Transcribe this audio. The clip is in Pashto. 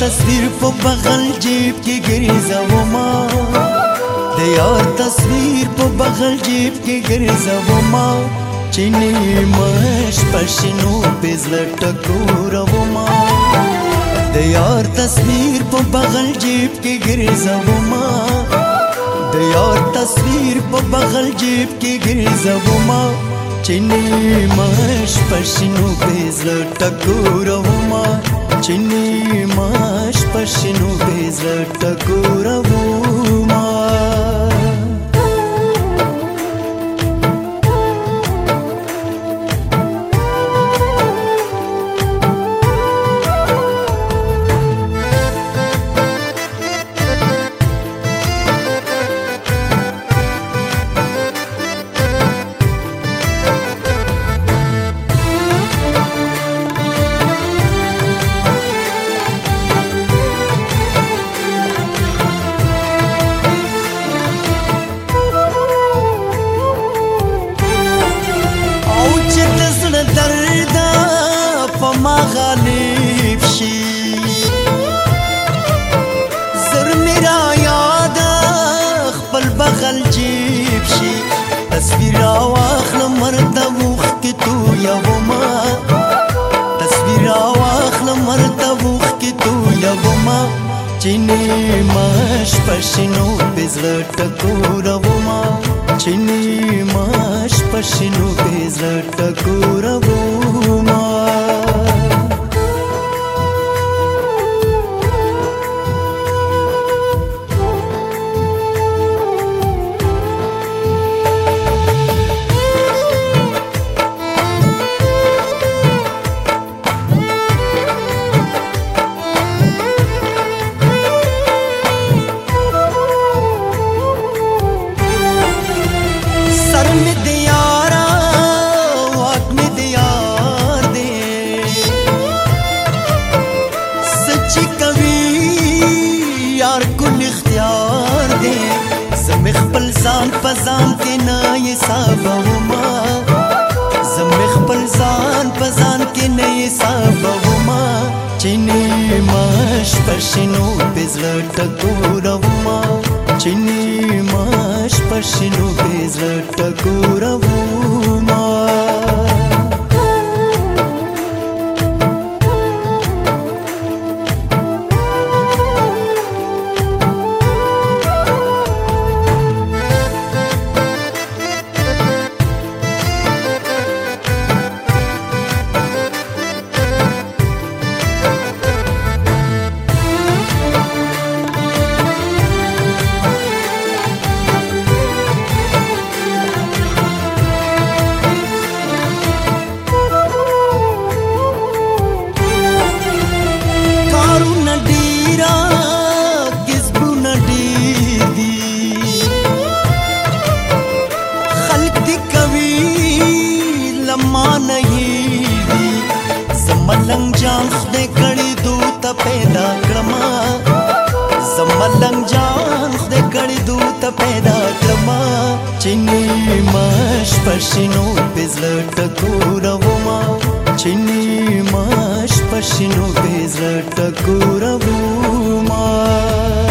تصویر په بغل جیب کې ګرځوما د یار تصویر په بغل جیب کې ګرځوما چینه مش پښینو بزلټ کوروما د یار تصویر په بغل جیب کې ګرځوما د یار تصویر په بغل جیب کې ګرځوما چینه مش پښینو بزلټ کوروما मास् पशिनु भे غل جیب شي تصویر واخلم مرته وخت کې تو یو ما تصویر واخلم مرته وخت کې تو یو ما چینه ماش پښینو بزړه ټکورو ما چینه ماش پښینو بزړه ټکورو مې د یارا واک مې د یار دی سچ کوي یار کل اختیار دی زم خپل ځان په ځان کې نه حسابوما زم خپل ځان په ځان کې نه حسابوما چینه مش پښینو پزړه ټکوروما چینی ماش پشنو بیزر ټکورو ما ملنګ جان خدای کړي دو ته پیدا کړما زملنګ جان خدای کړي دو ته پیدا کړما چینی ماش پښینو پزړه ټکورما چینی ماش پښینو پزړه ټکورما